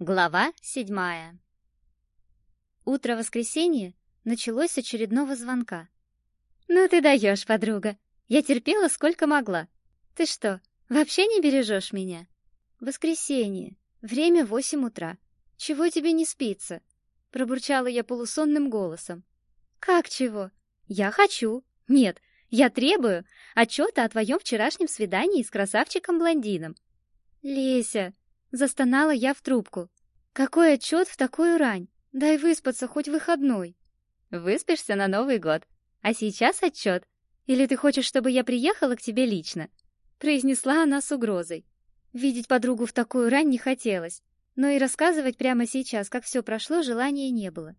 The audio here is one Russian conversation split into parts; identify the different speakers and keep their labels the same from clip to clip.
Speaker 1: Глава седьмая. Утро воскресенья началось с очередного звонка. «Ну ты даешь, подруга. Я терпела сколько могла. Ты что, вообще не бережешь меня?» «Воскресенье. Время восемь утра. Чего тебе не спится?» Пробурчала я полусонным голосом. «Как чего? Я хочу. Нет, я требую отчета о твоем вчерашнем свидании с красавчиком-блондином». «Леся, Застонала я в трубку. Какой отчет в такую рань? Дай выспаться хоть выходной. Выспишься на Новый год. А сейчас отчет. Или ты хочешь, чтобы я приехала к тебе лично? произнесла она с угрозой. Видеть подругу в такую рань не хотелось, но и рассказывать прямо сейчас, как все прошло, желания не было.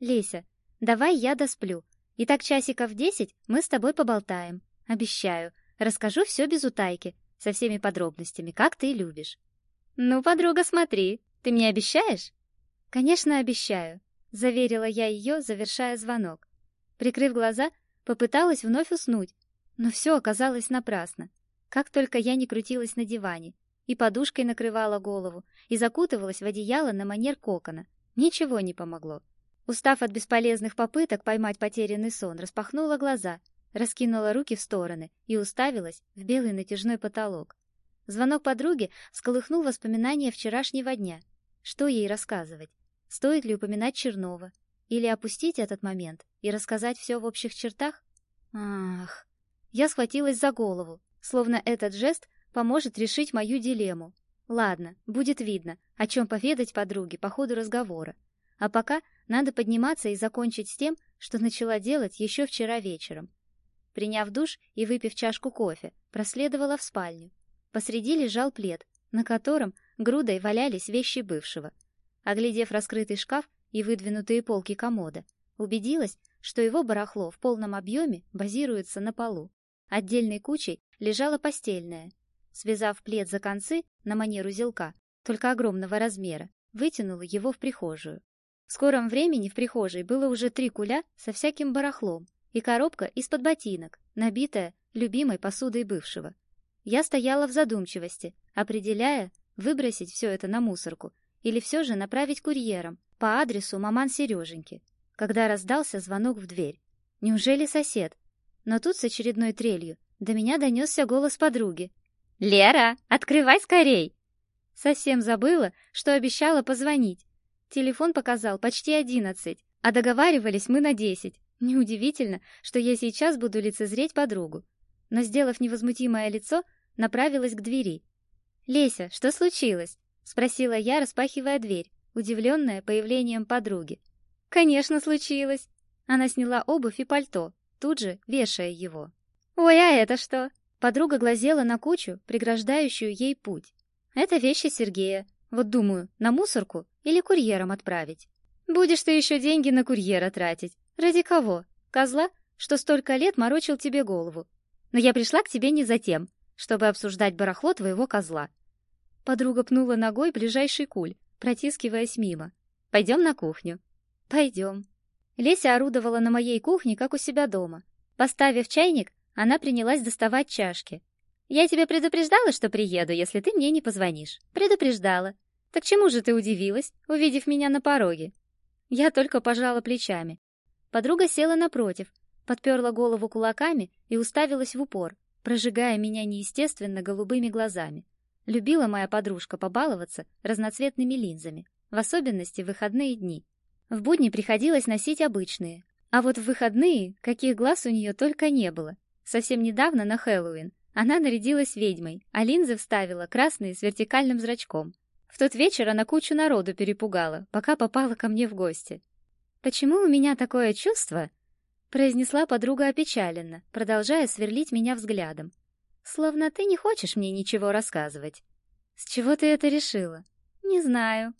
Speaker 1: Леся, давай я досплю. И так часиков десять мы с тобой поболтаем. Обещаю, расскажу все без утайки, со всеми подробностями, как ты любишь. «Ну, подруга, смотри, ты мне обещаешь?» «Конечно, обещаю», — заверила я ее, завершая звонок. Прикрыв глаза, попыталась вновь уснуть, но все оказалось напрасно. Как только я не крутилась на диване, и подушкой накрывала голову, и закутывалась в одеяло на манер кокона, ничего не помогло. Устав от бесполезных попыток поймать потерянный сон, распахнула глаза, раскинула руки в стороны и уставилась в белый натяжной потолок. Звонок подруги всколыхнул воспоминания вчерашнего дня. Что ей рассказывать? Стоит ли упоминать Чернова? Или опустить этот момент и рассказать все в общих чертах? Ах! Я схватилась за голову, словно этот жест поможет решить мою дилемму. Ладно, будет видно, о чем поведать подруге по ходу разговора. А пока надо подниматься и закончить с тем, что начала делать еще вчера вечером. Приняв душ и выпив чашку кофе, проследовала в спальню. Посреди лежал плед, на котором грудой валялись вещи бывшего. Оглядев раскрытый шкаф и выдвинутые полки комода, убедилась, что его барахло в полном объеме базируется на полу. Отдельной кучей лежала постельная. Связав плед за концы на манеру узелка, только огромного размера, вытянула его в прихожую. В скором времени в прихожей было уже три куля со всяким барахлом и коробка из-под ботинок, набитая любимой посудой бывшего. Я стояла в задумчивости, определяя, выбросить все это на мусорку или все же направить курьером по адресу маман Сереженьки, когда раздался звонок в дверь. Неужели сосед? Но тут с очередной трелью до меня донесся голос подруги. «Лера, открывай скорей!» Совсем забыла, что обещала позвонить. Телефон показал почти одиннадцать, а договаривались мы на десять. Неудивительно, что я сейчас буду лицезреть подругу. Но, сделав невозмутимое лицо, направилась к двери. «Леся, что случилось?» — спросила я, распахивая дверь, удивленная появлением подруги. «Конечно, случилось!» Она сняла обувь и пальто, тут же вешая его. «Ой, а это что?» Подруга глазела на кучу, преграждающую ей путь. «Это вещи Сергея. Вот думаю, на мусорку или курьером отправить?» «Будешь ты еще деньги на курьера тратить. Ради кого? Козла, что столько лет морочил тебе голову. Но я пришла к тебе не за тем чтобы обсуждать барахло твоего козла. Подруга пнула ногой ближайший куль, протискиваясь мимо. Пойдем на кухню. Пойдем. Леся орудовала на моей кухне, как у себя дома. Поставив чайник, она принялась доставать чашки. Я тебя предупреждала, что приеду, если ты мне не позвонишь. Предупреждала. Так чему же ты удивилась, увидев меня на пороге? Я только пожала плечами. Подруга села напротив, подперла голову кулаками и уставилась в упор прожигая меня неестественно голубыми глазами. Любила моя подружка побаловаться разноцветными линзами, в особенности в выходные дни. В будни приходилось носить обычные, а вот в выходные каких глаз у нее только не было. Совсем недавно на Хэллоуин она нарядилась ведьмой, а линзы вставила красные с вертикальным зрачком. В тот вечер она кучу народу перепугала, пока попала ко мне в гости. Почему у меня такое чувство, произнесла подруга опечаленно, продолжая сверлить меня взглядом. Словно ты не хочешь мне ничего рассказывать. С чего ты это решила? Не знаю.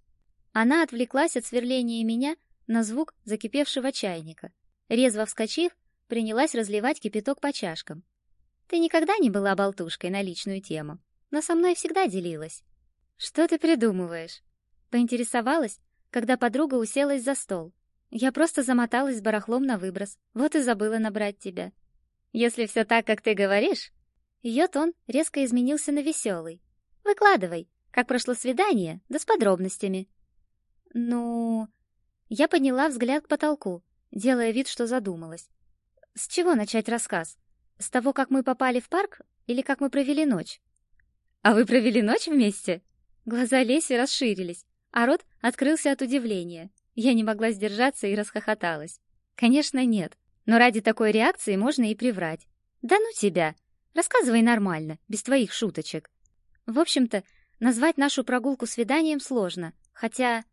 Speaker 1: Она отвлеклась от сверления меня на звук закипевшего чайника. Резво вскочив, принялась разливать кипяток по чашкам. Ты никогда не была болтушкой на личную тему, но со мной всегда делилась. Что ты придумываешь? Поинтересовалась, когда подруга уселась за стол, я просто замоталась барахлом на выброс. Вот и забыла набрать тебя. Если все так, как ты говоришь, ее тон резко изменился на веселый. Выкладывай, как прошло свидание, да с подробностями. Ну, я подняла взгляд к потолку, делая вид, что задумалась. С чего начать рассказ? С того, как мы попали в парк или как мы провели ночь? А вы провели ночь вместе? Глаза Леси расширились, а рот открылся от удивления. Я не могла сдержаться и расхохоталась. Конечно, нет. Но ради такой реакции можно и приврать. Да ну тебя. Рассказывай нормально, без твоих шуточек. В общем-то, назвать нашу прогулку свиданием сложно, хотя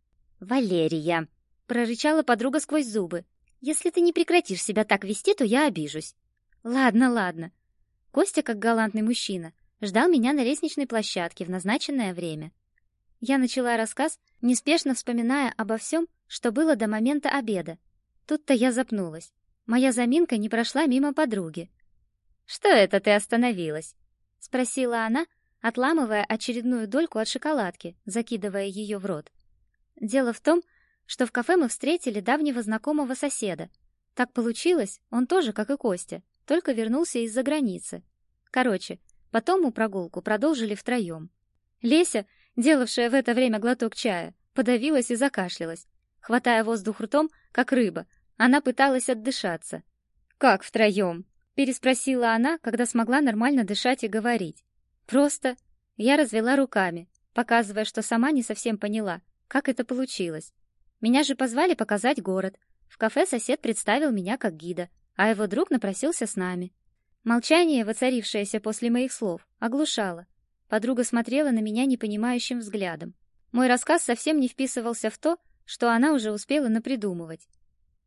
Speaker 1: Валерия прорычала подруга сквозь зубы. Если ты не прекратишь себя так вести, то я обижусь. Ладно, ладно. Костя, как галантный мужчина, ждал меня на лестничной площадке в назначенное время. Я начала рассказ, неспешно вспоминая обо всем, что было до момента обеда. Тут-то я запнулась. Моя заминка не прошла мимо подруги. «Что это ты остановилась?» — спросила она, отламывая очередную дольку от шоколадки, закидывая ее в рот. Дело в том, что в кафе мы встретили давнего знакомого соседа. Так получилось, он тоже, как и Костя, только вернулся из-за границы. Короче, потом мы прогулку продолжили втроем. Леся, делавшая в это время глоток чая, подавилась и закашлялась. Хватая воздух ртом, как рыба, она пыталась отдышаться. «Как втроем?» — переспросила она, когда смогла нормально дышать и говорить. «Просто...» Я развела руками, показывая, что сама не совсем поняла, как это получилось. Меня же позвали показать город. В кафе сосед представил меня как гида, а его друг напросился с нами. Молчание, воцарившееся после моих слов, оглушало. Подруга смотрела на меня непонимающим взглядом. Мой рассказ совсем не вписывался в то, что она уже успела напридумывать.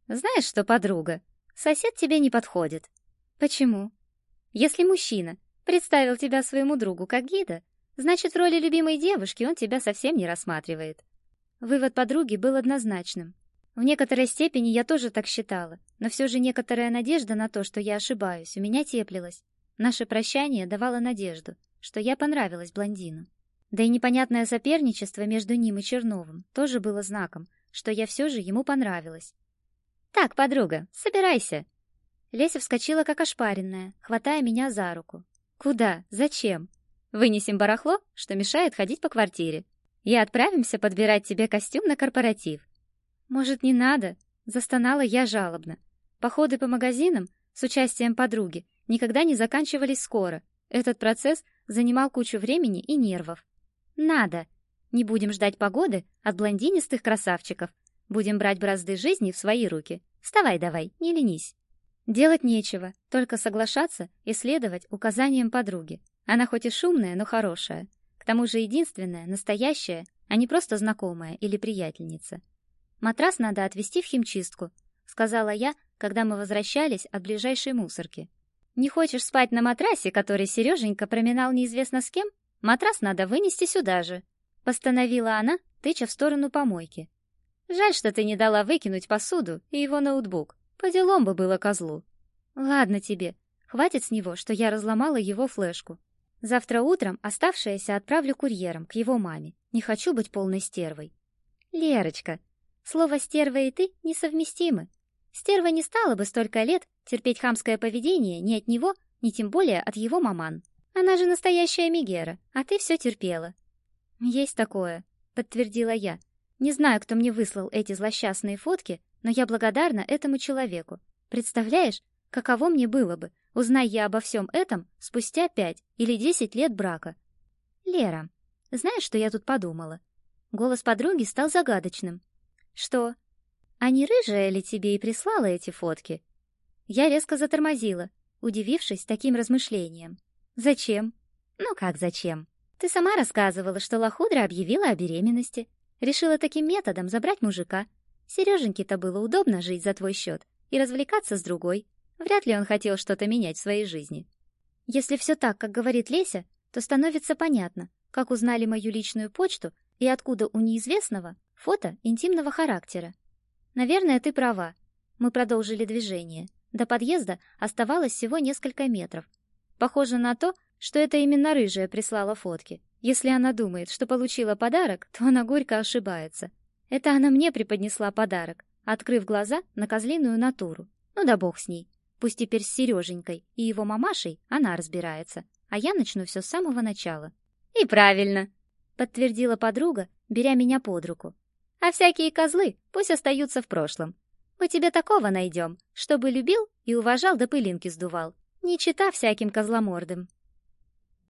Speaker 1: Знаешь что, подруга, сосед тебе не подходит. Почему? Если мужчина представил тебя своему другу как гида, значит, в роли любимой девушки он тебя совсем не рассматривает. Вывод подруги был однозначным. В некоторой степени я тоже так считала, но все же некоторая надежда на то, что я ошибаюсь, у меня теплилась. Наше прощание давало надежду, что я понравилась блондину. Да и непонятное соперничество между ним и Черновым тоже было знаком, что я все же ему понравилась. «Так, подруга, собирайся!» Леся вскочила как ошпаренная, хватая меня за руку. «Куда? Зачем? Вынесем барахло, что мешает ходить по квартире. И отправимся подбирать тебе костюм на корпоратив». «Может, не надо?» — застонала я жалобно. Походы по магазинам с участием подруги никогда не заканчивались скоро. Этот процесс занимал кучу времени и нервов. «Надо!» Не будем ждать погоды от блондинистых красавчиков, Будем брать бразды жизни в свои руки. Вставай давай, не ленись. Делать нечего, только соглашаться и следовать указаниям подруги. Она хоть и шумная, но хорошая. К тому же единственная, настоящая, а не просто знакомая или приятельница. Матрас надо отвезти в химчистку, сказала я, когда мы возвращались от ближайшей мусорки. Не хочешь спать на матрасе, который Сереженька проминал неизвестно с кем? Матрас надо вынести сюда же, постановила она, тыча в сторону помойки. Жаль, что ты не дала выкинуть посуду и его ноутбук. По делам бы было козлу. Ладно тебе. Хватит с него, что я разломала его флешку. Завтра утром оставшееся отправлю курьером к его маме. Не хочу быть полной стервой. Лерочка, слово стерва и ты несовместимы. Стерва не стала бы столько лет терпеть хамское поведение ни от него, ни тем более от его маман. Она же настоящая Мегера, а ты все терпела. Есть такое, подтвердила я. Не знаю, кто мне выслал эти злосчастные фотки, но я благодарна этому человеку. Представляешь, каково мне было бы, узнай я обо всем этом спустя пять или десять лет брака. Лера, знаешь, что я тут подумала? Голос подруги стал загадочным. Что? А не рыжая ли тебе и прислала эти фотки? Я резко затормозила, удивившись таким размышлениям. Зачем? Ну как зачем? Ты сама рассказывала, что Лохудра объявила о беременности. Решила таким методом забрать мужика. Сереженьке-то было удобно жить за твой счет и развлекаться с другой. Вряд ли он хотел что-то менять в своей жизни. Если все так, как говорит Леся, то становится понятно, как узнали мою личную почту и откуда у неизвестного фото интимного характера. Наверное, ты права. Мы продолжили движение. До подъезда оставалось всего несколько метров. Похоже на то, что это именно рыжая прислала фотки. Если она думает, что получила подарок, то она горько ошибается. Это она мне преподнесла подарок, открыв глаза на козлиную натуру. Ну да бог с ней. Пусть теперь с Сереженькой и его мамашей она разбирается, а я начну все с самого начала. И правильно, подтвердила подруга, беря меня под руку. А всякие козлы пусть остаются в прошлом. Мы тебе такого найдем, чтобы любил и уважал до пылинки сдувал, не чита всяким козломордым.